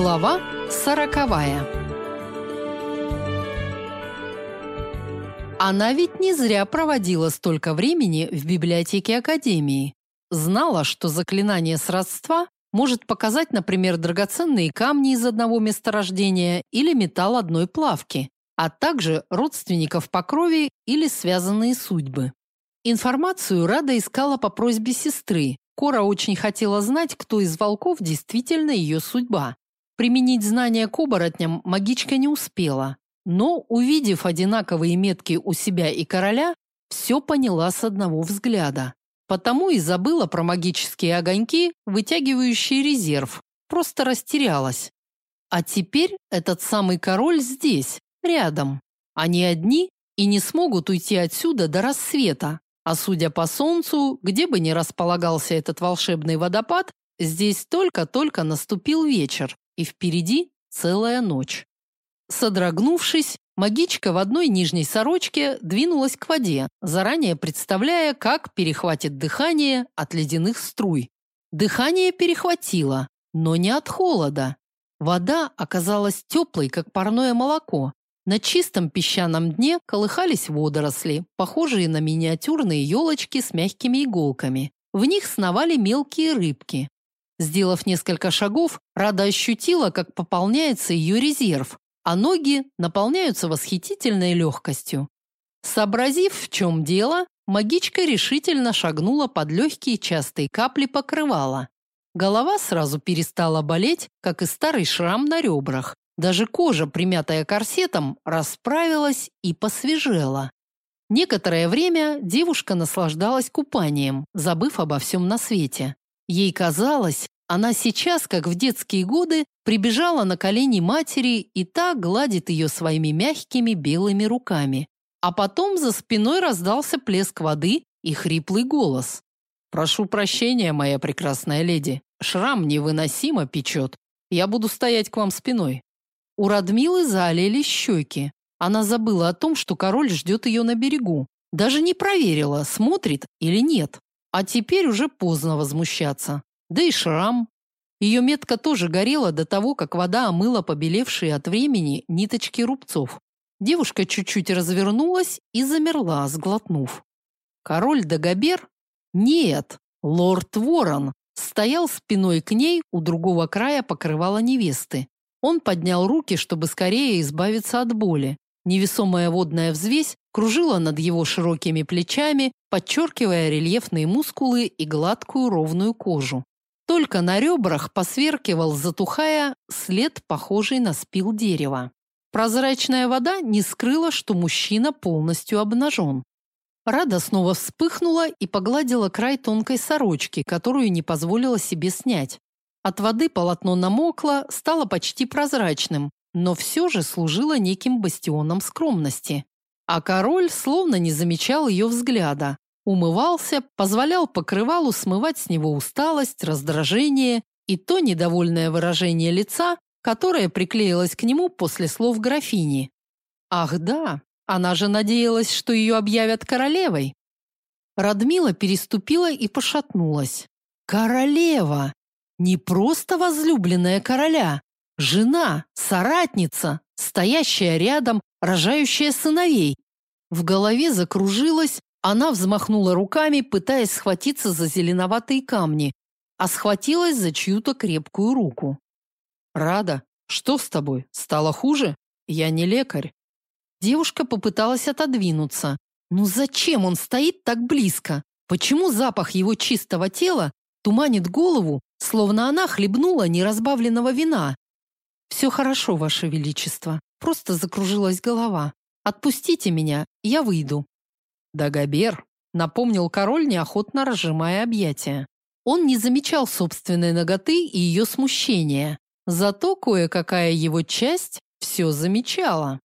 Глава сороковая. Она ведь не зря проводила столько времени в библиотеке академии. Знала, что заклинание сродства может показать, например, драгоценные камни из одного месторождения или металл одной плавки, а также родственников по крови или связанные судьбы. Информацию Рада искала по просьбе сестры. Кора очень хотела знать, кто из волков действительно ее судьба. Применить знания к оборотням магичка не успела, но, увидев одинаковые метки у себя и короля, все поняла с одного взгляда. Потому и забыла про магические огоньки, вытягивающие резерв, просто растерялась. А теперь этот самый король здесь, рядом. Они одни и не смогут уйти отсюда до рассвета. А судя по солнцу, где бы ни располагался этот волшебный водопад, здесь только-только наступил вечер, и впереди целая ночь. Содрогнувшись, магичка в одной нижней сорочке двинулась к воде, заранее представляя, как перехватит дыхание от ледяных струй. Дыхание перехватило, но не от холода. Вода оказалась теплой, как парное молоко. На чистом песчаном дне колыхались водоросли, похожие на миниатюрные елочки с мягкими иголками. В них сновали мелкие рыбки. Сделав несколько шагов, Рада ощутила, как пополняется ее резерв, а ноги наполняются восхитительной легкостью. Сообразив, в чем дело, магичка решительно шагнула под легкие частые капли покрывала. Голова сразу перестала болеть, как и старый шрам на ребрах. Даже кожа, примятая корсетом, расправилась и посвежела. Некоторое время девушка наслаждалась купанием, забыв обо всем на свете. Ей казалось, она сейчас, как в детские годы, прибежала на колени матери, и та гладит ее своими мягкими белыми руками. А потом за спиной раздался плеск воды и хриплый голос. «Прошу прощения, моя прекрасная леди. Шрам невыносимо печет. Я буду стоять к вам спиной». У Радмилы залили щеки. Она забыла о том, что король ждет ее на берегу. Даже не проверила, смотрит или нет. А теперь уже поздно возмущаться. Да и шрам. Ее метка тоже горела до того, как вода омыла побелевшие от времени ниточки рубцов. Девушка чуть-чуть развернулась и замерла, сглотнув. Король Дагобер? Нет, лорд Ворон стоял спиной к ней у другого края покрывала невесты. Он поднял руки, чтобы скорее избавиться от боли. Невесомая водная взвесь кружила над его широкими плечами, подчеркивая рельефные мускулы и гладкую ровную кожу. Только на ребрах посверкивал, затухая, след, похожий на спил дерева. Прозрачная вода не скрыла, что мужчина полностью обнажен. Рада снова вспыхнула и погладила край тонкой сорочки, которую не позволила себе снять. От воды полотно намокло, стало почти прозрачным, но все же служила неким бастионом скромности. А король словно не замечал ее взгляда. Умывался, позволял покрывалу смывать с него усталость, раздражение и то недовольное выражение лица, которое приклеилось к нему после слов графини. Ах да, она же надеялась, что ее объявят королевой. Радмила переступила и пошатнулась. Королева! Не просто возлюбленная короля, Жена, соратница, стоящая рядом, рожающая сыновей. В голове закружилась, она взмахнула руками, пытаясь схватиться за зеленоватые камни, а схватилась за чью-то крепкую руку. Рада, что с тобой? Стало хуже? Я не лекарь. Девушка попыталась отодвинуться. Ну зачем он стоит так близко? Почему запах его чистого тела туманит голову, словно она хлебнула неразбавленного вина? «Все хорошо, Ваше Величество. Просто закружилась голова. Отпустите меня, я выйду». «Дагобер», — напомнил король, неохотно разжимая объятия. Он не замечал собственной ноготы и ее смущения. Зато кое-какая его часть все замечала.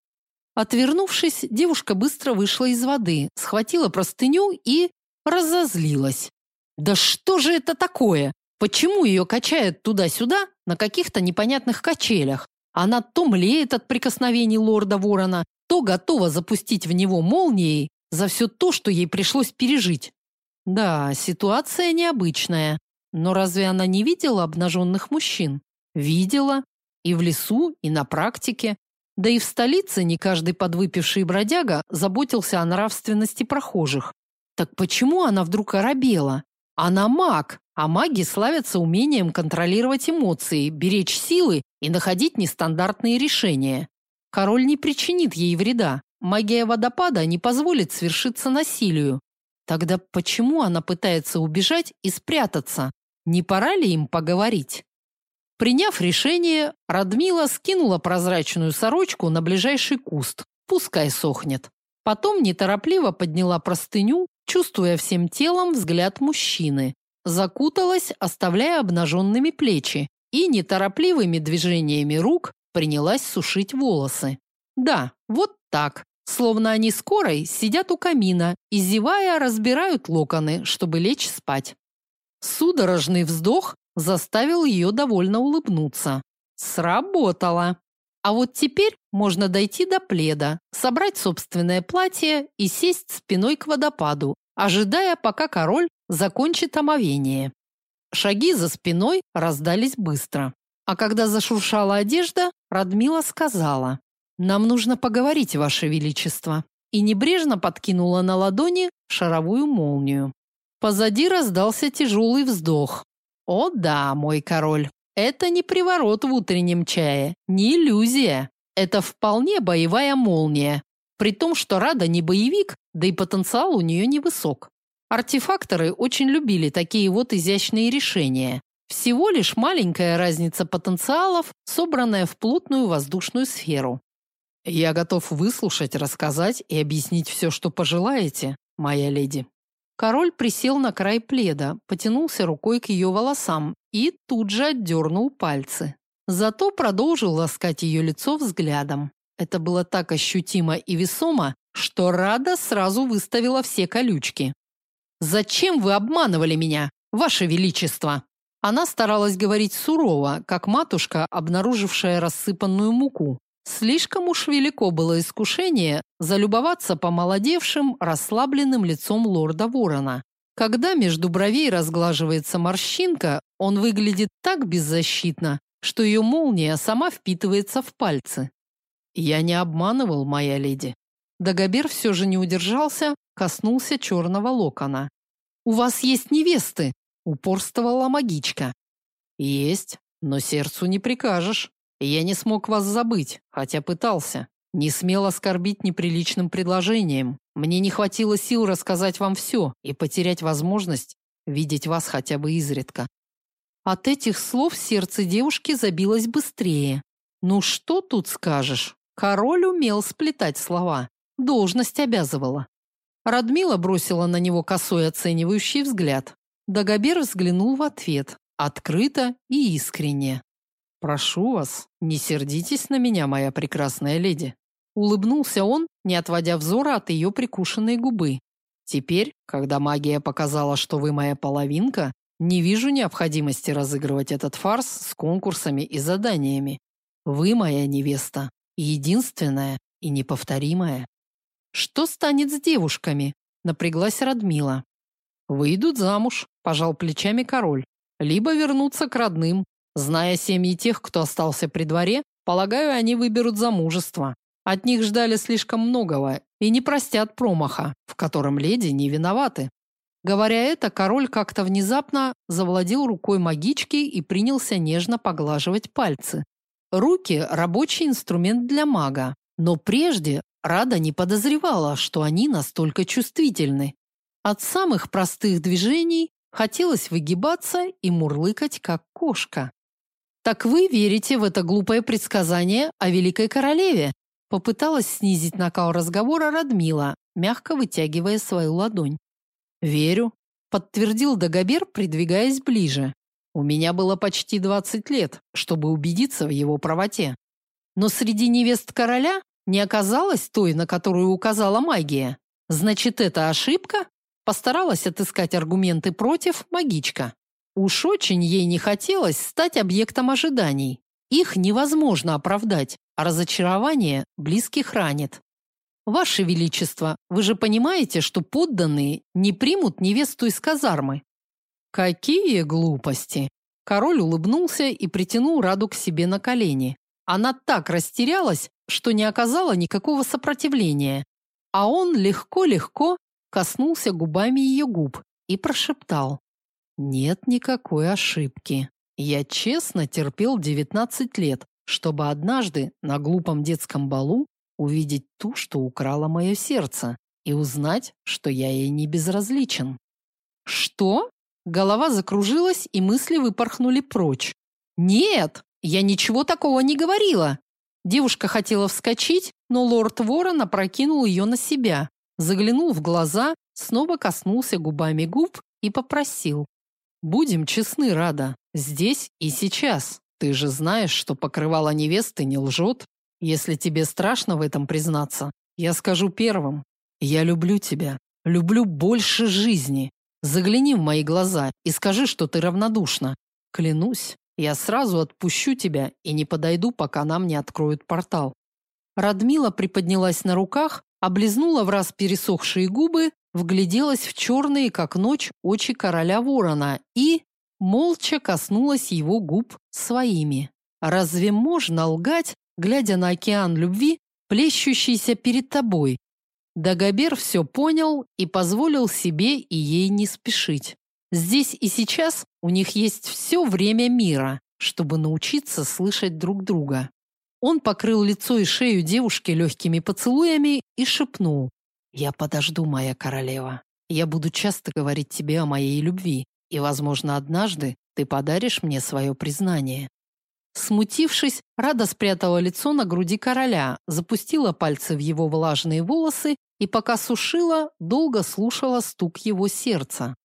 Отвернувшись, девушка быстро вышла из воды, схватила простыню и разозлилась. «Да что же это такое? Почему ее качает туда-сюда на каких-то непонятных качелях? Она то млеет от прикосновений лорда Ворона, то готова запустить в него молнией за все то, что ей пришлось пережить. Да, ситуация необычная. Но разве она не видела обнаженных мужчин? Видела. и в лесу, и на практике. Да и в столице не каждый подвыпивший бродяга заботился о нравственности прохожих. Так почему она вдруг оробела? Она маг, а маги славятся умением контролировать эмоции, беречь силы и находить нестандартные решения. Король не причинит ей вреда. Магия водопада не позволит свершиться насилию. Тогда почему она пытается убежать и спрятаться? Не пора ли им поговорить? Приняв решение, Радмила скинула прозрачную сорочку на ближайший куст. Пускай сохнет. Потом неторопливо подняла простыню, чувствуя всем телом взгляд мужчины. Закуталась, оставляя обнаженными плечи, и неторопливыми движениями рук принялась сушить волосы. Да, вот так, словно они скорой сидят у камина и зевая разбирают локоны, чтобы лечь спать. Судорожный вздох заставил ее довольно улыбнуться. Сработало. А вот теперь можно дойти до пледа, собрать собственное платье и сесть спиной к водопаду, ожидая, пока король закончит омовение. Шаги за спиной раздались быстро. А когда зашуршала одежда, Радмила сказала: "Нам нужно поговорить, ваше величество". И небрежно подкинула на ладони шаровую молнию. Позади раздался тяжелый вздох. О да, мой король, это не приворот в утреннем чае, не иллюзия. Это вполне боевая молния. При том, что Рада не боевик, да и потенциал у нее невысок. Артефакторы очень любили такие вот изящные решения. Всего лишь маленькая разница потенциалов, собранная в плотную воздушную сферу. Я готов выслушать, рассказать и объяснить все, что пожелаете, моя леди. Король присел на край пледа, потянулся рукой к ее волосам и тут же отдернул пальцы. Зато продолжил ласкать ее лицо взглядом. Это было так ощутимо и весомо, что Рада сразу выставила все колючки. Зачем вы обманывали меня, ваше величество? Она старалась говорить сурово, как матушка, обнаружившая рассыпанную муку. Слишком уж велико было искушение залюбоваться помолодевшим, расслабленным лицом лорда Ворона. Когда между бровей разглаживается морщинка, он выглядит так беззащитно, что ее молния сама впитывается в пальцы. Я не обманывал, моя леди. Дагобер все же не удержался, коснулся черного локона. У вас есть невесты, упорствовала магичка. Есть, но сердцу не прикажешь. Я не смог вас забыть, хотя пытался. Не смел оскорбить неприличным предложением. Мне не хватило сил рассказать вам все и потерять возможность видеть вас хотя бы изредка. От этих слов сердце девушки забилось быстрее. Ну что тут скажешь? Король умел сплетать слова. Должность обязывала. Радмила бросила на него косой оценивающий взгляд. Дагобер взглянул в ответ, открыто и искренне. Прошу вас, не сердитесь на меня, моя прекрасная леди, улыбнулся он, не отводя взора от ее прикушенной губы. Теперь, когда магия показала, что вы моя половинка, не вижу необходимости разыгрывать этот фарс с конкурсами и заданиями. Вы моя невеста, единственная и неповторимая. Что станет с девушками? напряглась Радмила. Выйдут замуж, пожал плечами король, либо вернутся к родным. Зная семьи тех, кто остался при дворе, полагаю, они выберут замужество. От них ждали слишком многого и не простят промаха, в котором леди не виноваты. Говоря это, король как-то внезапно завладел рукой магички и принялся нежно поглаживать пальцы. Руки рабочий инструмент для мага, но прежде Рада не подозревала, что они настолько чувствительны. От самых простых движений хотелось выгибаться и мурлыкать, как кошка. «Так вы верите в это глупое предсказание о великой королеве?» Попыталась снизить накал разговора Радмила, мягко вытягивая свою ладонь. «Верю», – подтвердил Дагобер, придвигаясь ближе. «У меня было почти 20 лет, чтобы убедиться в его правоте. Но среди невест короля не оказалась той, на которую указала магия. Значит, это ошибка? Постаралась отыскать аргументы против магичка. Уж очень ей не хотелось стать объектом ожиданий. Их невозможно оправдать, а разочарование близких ранит. Ваше величество, вы же понимаете, что подданные не примут невесту из казармы. Какие глупости. Король улыбнулся и притянул Раду к себе на колени. Она так растерялась, что не оказала никакого сопротивления. А он легко-легко коснулся губами ее губ и прошептал: "Нет никакой ошибки. Я честно терпел 19 лет, чтобы однажды на глупом детском балу увидеть ту, что украла мое сердце, и узнать, что я ей не безразличен". Что? Голова закружилась, и мысли выпорхнули прочь. Нет, я ничего такого не говорила. Девушка хотела вскочить, но лорд Ворон опрокинул ее на себя, заглянул в глаза, снова коснулся губами губ и попросил: "Будем честны, Рада, здесь и сейчас. Ты же знаешь, что покрывало невесты не лжет. Если тебе страшно в этом признаться, я скажу первым. Я люблю тебя, люблю больше жизни. Загляни в мои глаза и скажи, что ты равнодушна. Клянусь, я сразу отпущу тебя и не подойду, пока нам не откроют портал. Радмила приподнялась на руках, облизнула в раз пересохшие губы, вгляделась в черные, как ночь, очи короля Ворона и молча коснулась его губ своими. Разве можно лгать, глядя на океан любви, плещущийся перед тобой, Дагобер все понял и позволил себе и ей не спешить. Здесь и сейчас у них есть все время мира, чтобы научиться слышать друг друга. Он покрыл лицо и шею девушки легкими поцелуями и шепнул: "Я подожду, моя королева. Я буду часто говорить тебе о моей любви, и, возможно, однажды ты подаришь мне свое признание". Смутившись, Рада спрятала лицо на груди короля, запустила пальцы в его влажные волосы и пока сушила, долго слушала стук его сердца.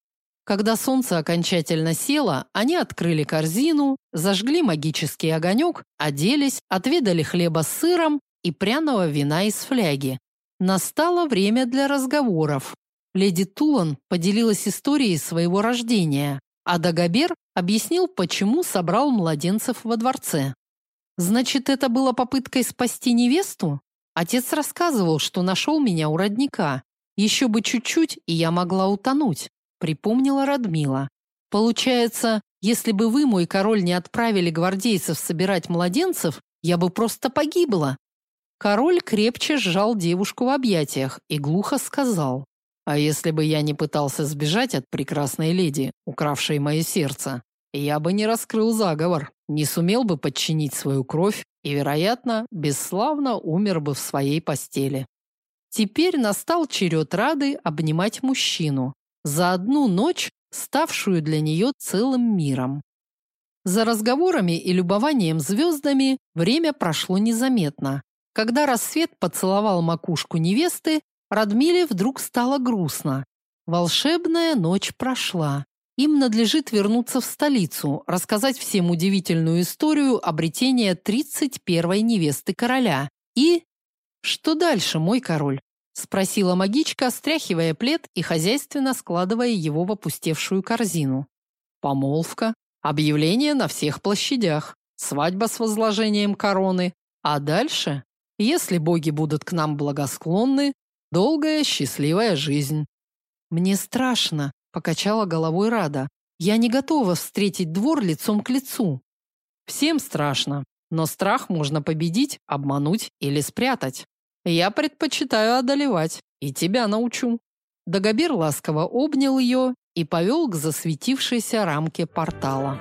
Когда солнце окончательно село, они открыли корзину, зажгли магический огонек, оделись, отведали хлеба с сыром и пряного вина из фляги. Настало время для разговоров. Леди Тулан поделилась историей своего рождения, а Дагобер объяснил, почему собрал младенцев во дворце. Значит, это было попыткой спасти невесту? Отец рассказывал, что нашел меня у родника. Еще бы чуть-чуть, и я могла утонуть, припомнила Радмила. Получается, если бы вы, мой король, не отправили гвардейцев собирать младенцев, я бы просто погибла. Король крепче сжал девушку в объятиях и глухо сказал: "А если бы я не пытался сбежать от прекрасной леди, укравшей мое сердце, я бы не раскрыл заговор, не сумел бы подчинить свою кровь и, вероятно, бесславно умер бы в своей постели. Теперь настал черед Рады обнимать мужчину, за одну ночь ставшую для нее целым миром. За разговорами и любованием звездами время прошло незаметно. Когда рассвет поцеловал макушку невесты, Радмиле вдруг стало грустно. Волшебная ночь прошла. Им надлежит вернуться в столицу, рассказать всем удивительную историю обретения 31-й невесты короля. И что дальше, мой король? спросила магичка, стряхивая плед и хозяйственно складывая его в опустевшую корзину. Помолвка, объявление на всех площадях, свадьба с возложением короны, а дальше, если боги будут к нам благосклонны, долгая счастливая жизнь. Мне страшно, покачала головой Рада. Я не готова встретить двор лицом к лицу. Всем страшно, но страх можно победить, обмануть или спрятать. Я предпочитаю одолевать, и тебя научу. Дагобер ласково обнял ее и повел к засветившейся рамке портала.